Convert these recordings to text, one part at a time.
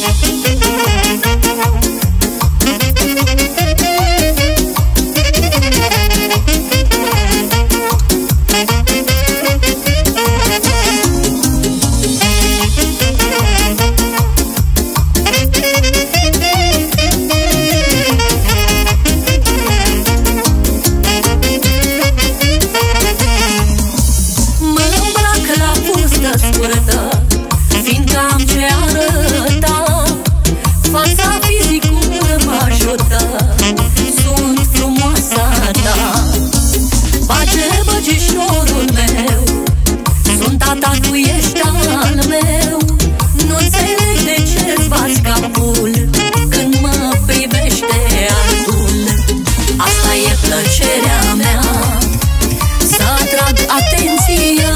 Música tu ești al meu. Nu înțeleg de ce-ți bați Când mă privește altul. Asta e plăcerea mea Să atrag atenția.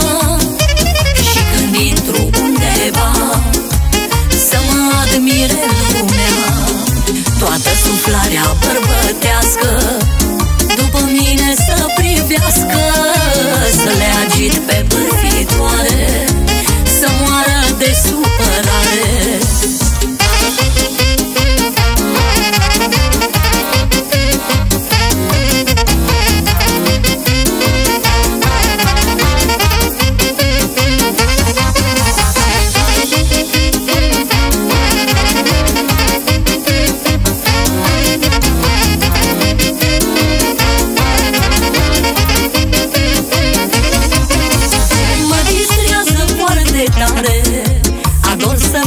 Și când intru undeva Să mă admire lumea. Toată suflarea bărbătească După mine să privească.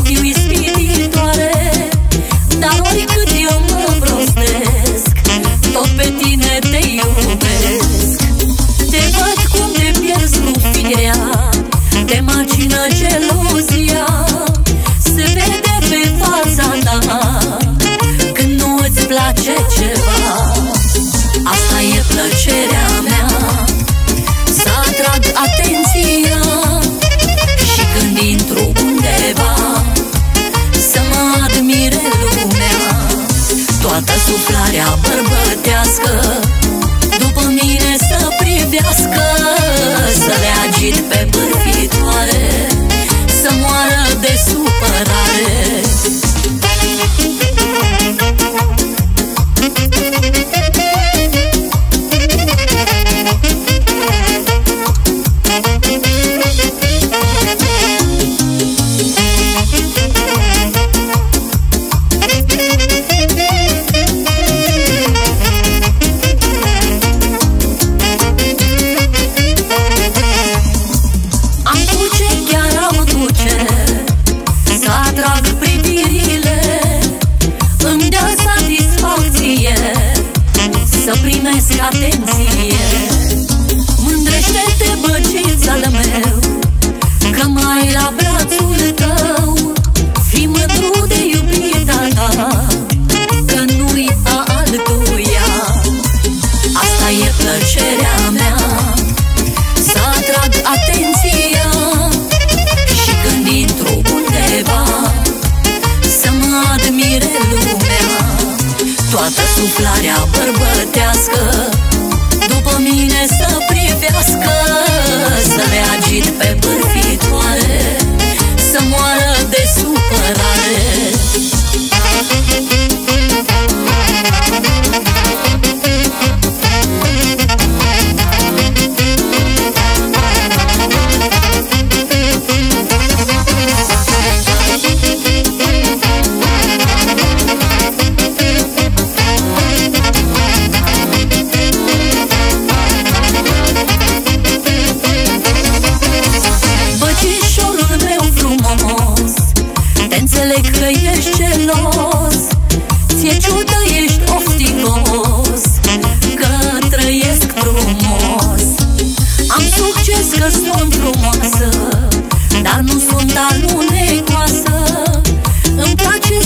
fiu ispititoare Dar oricât eu mă prostesc Tot pe tine te iubesc. Te văd cum te pierzi cu firea Te macină geluzia Se vede pe fața ta. Când nu îți place ce toată suflarea bărbătească. După mine să privească Să le agit pe bânt Să primesc atenție. good.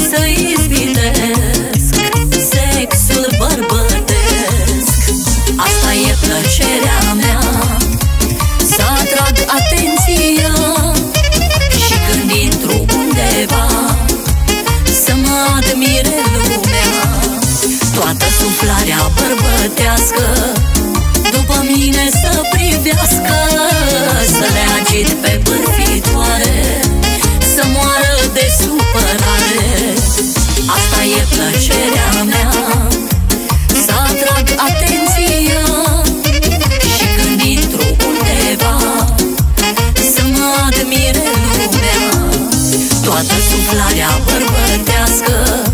soy yo. e plăcerea mea. Să atrag atenția Și când intru undeva Să mă admire lumea. Toată suflarea bărbătească